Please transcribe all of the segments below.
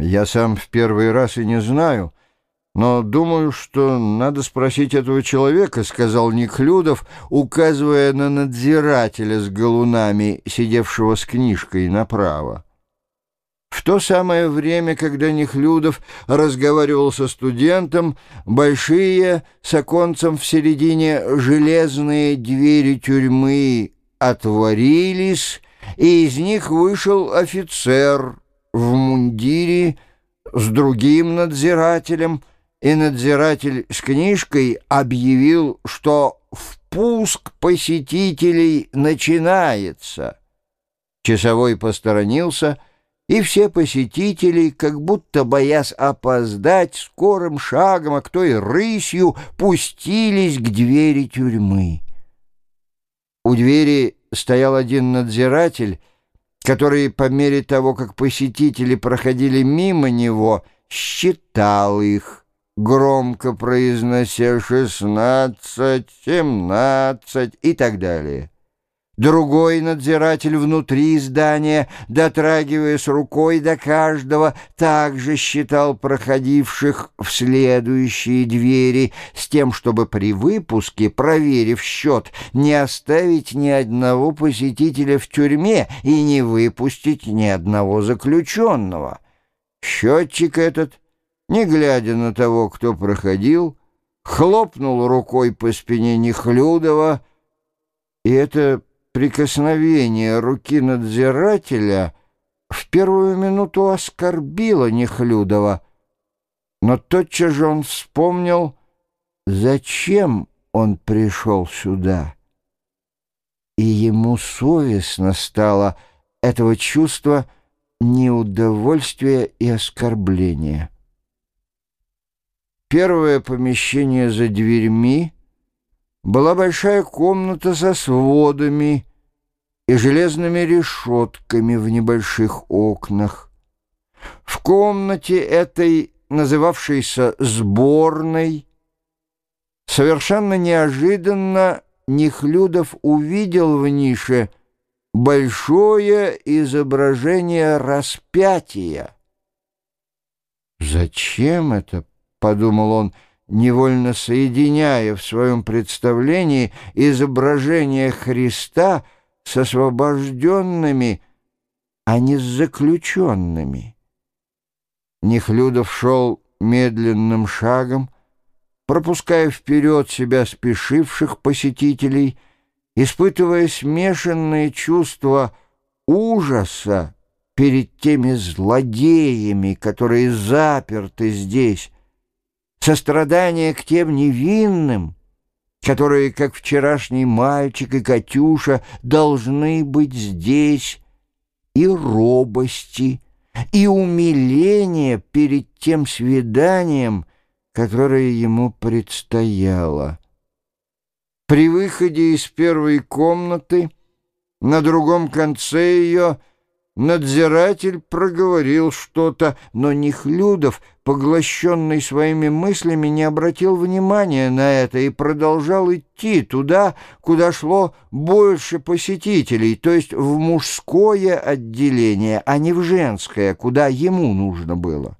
Я сам в первый раз и не знаю, но думаю, что надо спросить этого человека, — сказал Неклюдов, указывая на надзирателя с галунами, сидевшего с книжкой направо. В то самое время, когда Нехлюдов разговаривал со студентом, большие с оконцем в середине железные двери тюрьмы отворились, и из них вышел офицер в мундире с другим надзирателем, и надзиратель с книжкой объявил, что впуск посетителей начинается. Часовой посторонился — и все посетители, как будто боясь опоздать, скорым шагом, а кто и рысью, пустились к двери тюрьмы. У двери стоял один надзиратель, который по мере того, как посетители проходили мимо него, считал их, громко произнося «шестнадцать», «семнадцать» и так далее. Другой надзиратель внутри здания, дотрагиваясь рукой до каждого, также считал проходивших в следующие двери с тем, чтобы при выпуске, проверив счет, не оставить ни одного посетителя в тюрьме и не выпустить ни одного заключенного. Счетчик этот, не глядя на того, кто проходил, хлопнул рукой по спине Нехлюдова, и это прикосновение руки надзирателя в первую минуту оскорбило Нехлюдова, но тотчас же он вспомнил, зачем он пришел сюда. И ему совестно стало этого чувства неудовольствия и оскорбления. Первое помещение за дверьми была большая комната со сводами, и железными решетками в небольших окнах. В комнате этой, называвшейся «сборной», совершенно неожиданно Нехлюдов увидел в нише большое изображение распятия. «Зачем это?» — подумал он, невольно соединяя в своем представлении изображение Христа — с освобожденными, а не с заключенными. Нехлюдов шел медленным шагом, пропуская вперед себя спешивших посетителей, испытывая смешанные чувства ужаса перед теми злодеями, которые заперты здесь, сострадание к тем невинным, которые, как вчерашний мальчик и Катюша, должны быть здесь, и робости, и умиления перед тем свиданием, которое ему предстояло. При выходе из первой комнаты на другом конце ее Надзиратель проговорил что-то, но Нехлюдов, поглощенный своими мыслями, не обратил внимания на это и продолжал идти туда, куда шло больше посетителей, то есть в мужское отделение, а не в женское, куда ему нужно было.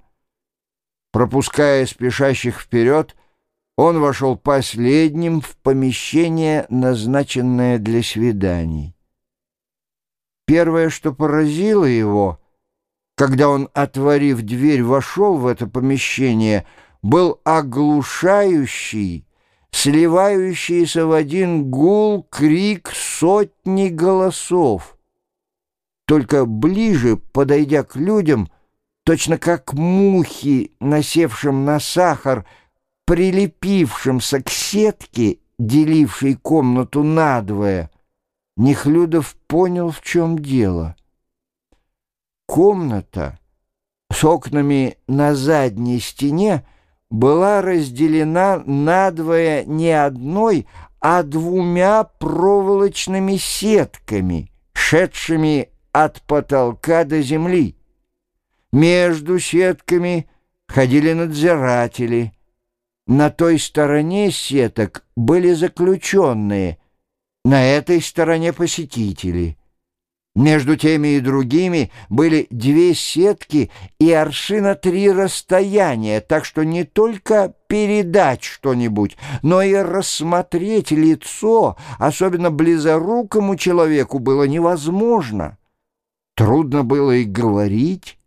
Пропуская спешащих вперед, он вошел последним в помещение, назначенное для свиданий. Первое, что поразило его, когда он, отворив дверь, вошел в это помещение, был оглушающий, сливающийся в один гул крик сотни голосов. Только ближе, подойдя к людям, точно как мухи, насевшим на сахар, прилепившимся к сетке, делившей комнату надвое, Нехлюдов понял, в чем дело. Комната с окнами на задней стене была разделена надвое не одной, а двумя проволочными сетками, шедшими от потолка до земли. Между сетками ходили надзиратели. На той стороне сеток были заключенные — на этой стороне посетители. Между теми и другими были две сетки и аршина три расстояния, так что не только передать что-нибудь, но и рассмотреть лицо, особенно близорукому человеку, было невозможно. Трудно было и говорить.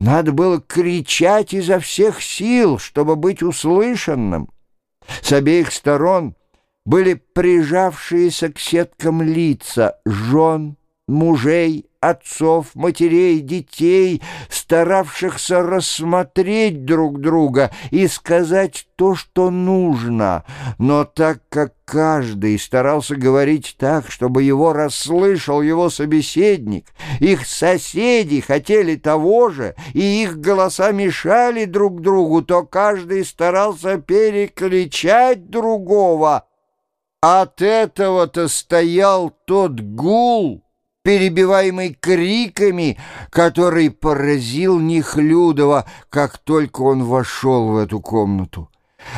Надо было кричать изо всех сил, чтобы быть услышанным. С обеих сторон были прижавшиеся к сеткам лица жен, мужей, отцов, матерей, детей, старавшихся рассмотреть друг друга и сказать то, что нужно. Но так как каждый старался говорить так, чтобы его расслышал его собеседник, их соседи хотели того же, и их голоса мешали друг другу, то каждый старался перекричать другого. От этого-то стоял тот гул, перебиваемый криками, который поразил Нехлюдова, как только он вошел в эту комнату.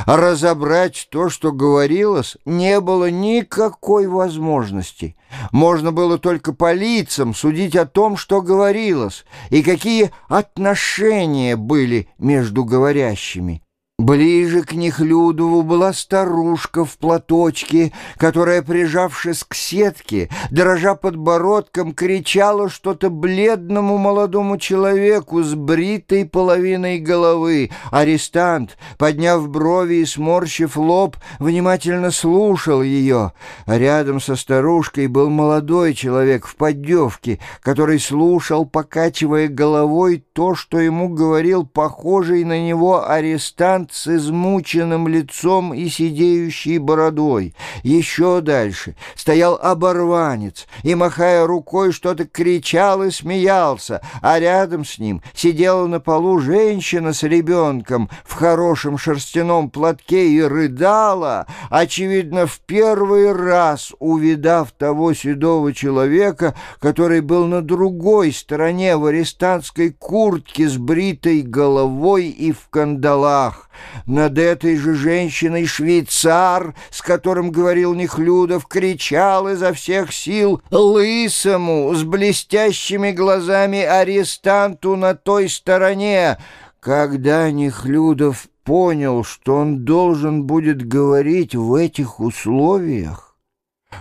Разобрать то, что говорилось, не было никакой возможности. Можно было только по лицам судить о том, что говорилось, и какие отношения были между говорящими. Ближе к Нехлюдову была старушка в платочке, которая, прижавшись к сетке, дрожа подбородком, кричала что-то бледному молодому человеку с бритой половиной головы. Арестант, подняв брови и сморщив лоб, внимательно слушал ее. Рядом со старушкой был молодой человек в поддевке, который слушал, покачивая головой, то, что ему говорил похожий на него арестант, арестант с измученным лицом и сидеющей бородой. Еще дальше стоял оборванец и, махая рукой, что-то кричал и смеялся, а рядом с ним сидела на полу женщина с ребенком в хорошем шерстяном платке и рыдала, очевидно, в первый раз увидав того седого человека, который был на другой стороне в арестантской куртке с бритой головой и в кандалах. Над этой же женщиной швейцар, с которым говорил Нехлюдов, кричал изо всех сил лысому, с блестящими глазами арестанту на той стороне. Когда Нехлюдов понял, что он должен будет говорить в этих условиях,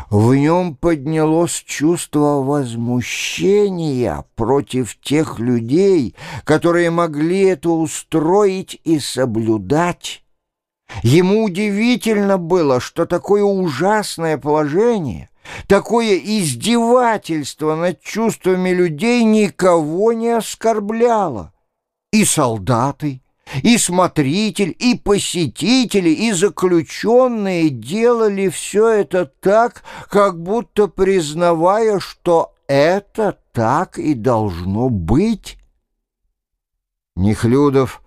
в нем поднялось чувство возмущения против тех людей, которые могли это устроить и соблюдать. Ему удивительно было, что такое ужасное положение, такое издевательство над чувствами людей никого не оскорбляло. И солдаты, и смотритель, и посетители, и заключенные делали все это так, как будто признавая, что это так и должно быть. Нехлюдов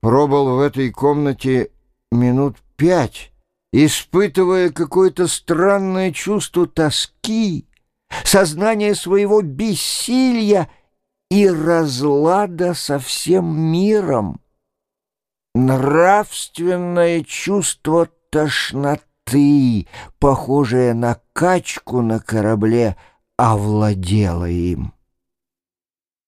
пробыл в этой комнате минут пять, испытывая какое-то странное чувство тоски, сознание своего бессилия и разлада со всем миром. Нравственное чувство тошноты, похожее на качку на корабле, овладело им.